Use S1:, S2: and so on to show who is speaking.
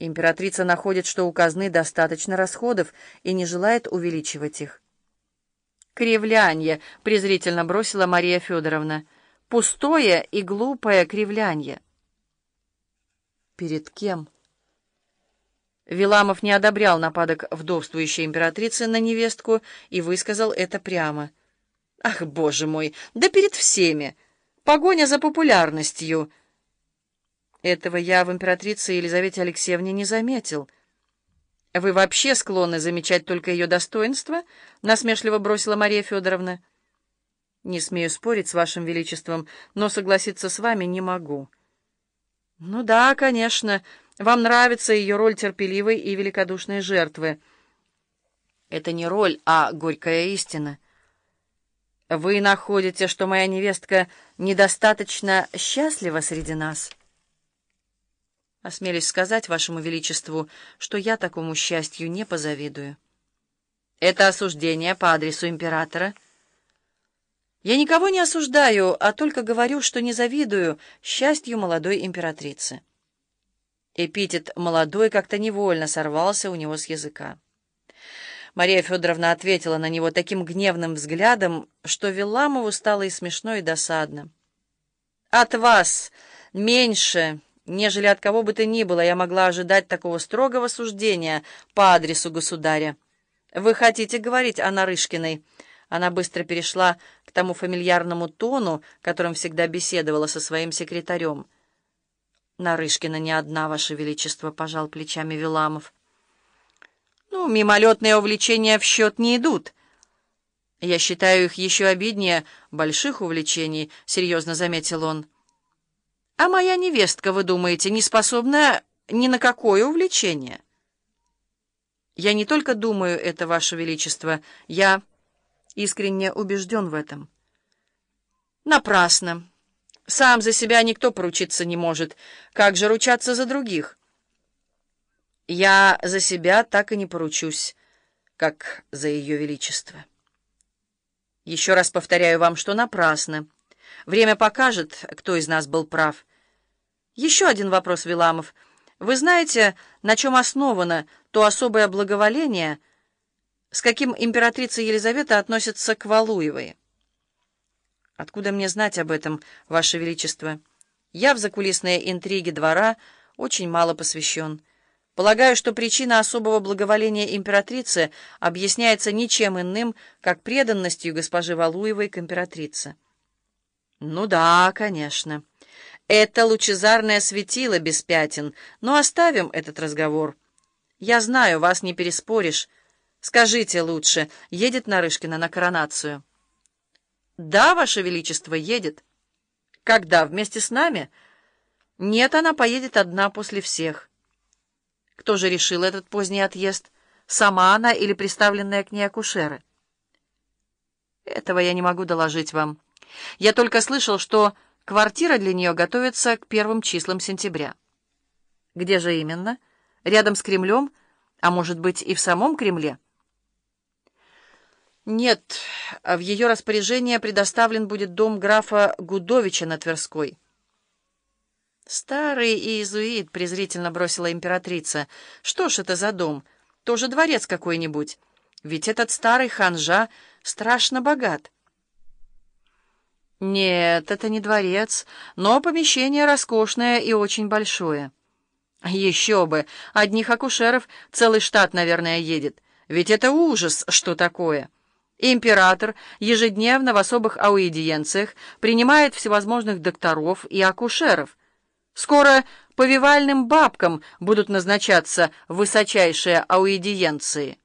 S1: Императрица находит, что у казны достаточно расходов и не желает увеличивать их. «Кривлянье!» — презрительно бросила Мария Федоровна. «Пустое и глупое кривлянье!» «Перед кем?» Виламов не одобрял нападок вдовствующей императрицы на невестку и высказал это прямо. «Ах, боже мой! Да перед всеми! Погоня за популярностью!» Этого я в императрице Елизавете Алексеевне не заметил. «Вы вообще склонны замечать только ее достоинства?» — насмешливо бросила Мария Федоровна. «Не смею спорить с вашим величеством, но согласиться с вами не могу». «Ну да, конечно, вам нравится ее роль терпеливой и великодушной жертвы». «Это не роль, а горькая истина». «Вы находите, что моя невестка недостаточно счастлива среди нас?» Осмелюсь сказать вашему величеству, что я такому счастью не позавидую. Это осуждение по адресу императора. Я никого не осуждаю, а только говорю, что не завидую счастью молодой императрицы. Эпитет «молодой» как-то невольно сорвался у него с языка. Мария Федоровна ответила на него таким гневным взглядом, что Виламову стало и смешно, и досадно. «От вас меньше...» Нежели от кого бы то ни было я могла ожидать такого строгого суждения по адресу государя. «Вы хотите говорить о Нарышкиной?» Она быстро перешла к тому фамильярному тону, которым всегда беседовала со своим секретарем. «Нарышкина не одна, Ваше Величество», — пожал плечами Виламов. «Ну, мимолетные увлечения в счет не идут». «Я считаю их еще обиднее больших увлечений», — серьезно заметил он. А моя невестка, вы думаете, не способна ни на какое увлечение? Я не только думаю это, Ваше Величество, я искренне убежден в этом. Напрасно. Сам за себя никто поручиться не может. Как же ручаться за других? Я за себя так и не поручусь, как за Ее Величество. Еще раз повторяю вам, что напрасно. Время покажет, кто из нас был прав. Еще один вопрос, Виламов. Вы знаете, на чем основано то особое благоволение, с каким императрица Елизавета относится к Валуевой? Откуда мне знать об этом, Ваше Величество? Я в закулисные интриги двора очень мало посвящен. Полагаю, что причина особого благоволения императрицы объясняется ничем иным, как преданностью госпожи Валуевой к императрице. Ну да, конечно. Это лучезарное светило без пятен, но оставим этот разговор. Я знаю, вас не переспоришь. Скажите лучше, едет Нарышкина на коронацию? Да, Ваше Величество, едет. Когда? Вместе с нами? Нет, она поедет одна после всех. Кто же решил этот поздний отъезд? Сама она или представленная к ней акушеры? Этого я не могу доложить вам. Я только слышал, что... Квартира для нее готовится к первым числам сентября. Где же именно? Рядом с Кремлем? А может быть и в самом Кремле? Нет, а в ее распоряжение предоставлен будет дом графа Гудовича на Тверской. Старый иезуит, презрительно бросила императрица. Что ж это за дом? Тоже дворец какой-нибудь. Ведь этот старый ханжа страшно богат. Нет, это не дворец, но помещение роскошное и очень большое. Еще бы, одних акушеров целый штат, наверное, едет. Ведь это ужас, что такое. Император ежедневно в особых аудиенциях принимает всевозможных докторов и акушеров. Скоро повивальным бабкам будут назначаться высочайшие аудиенции.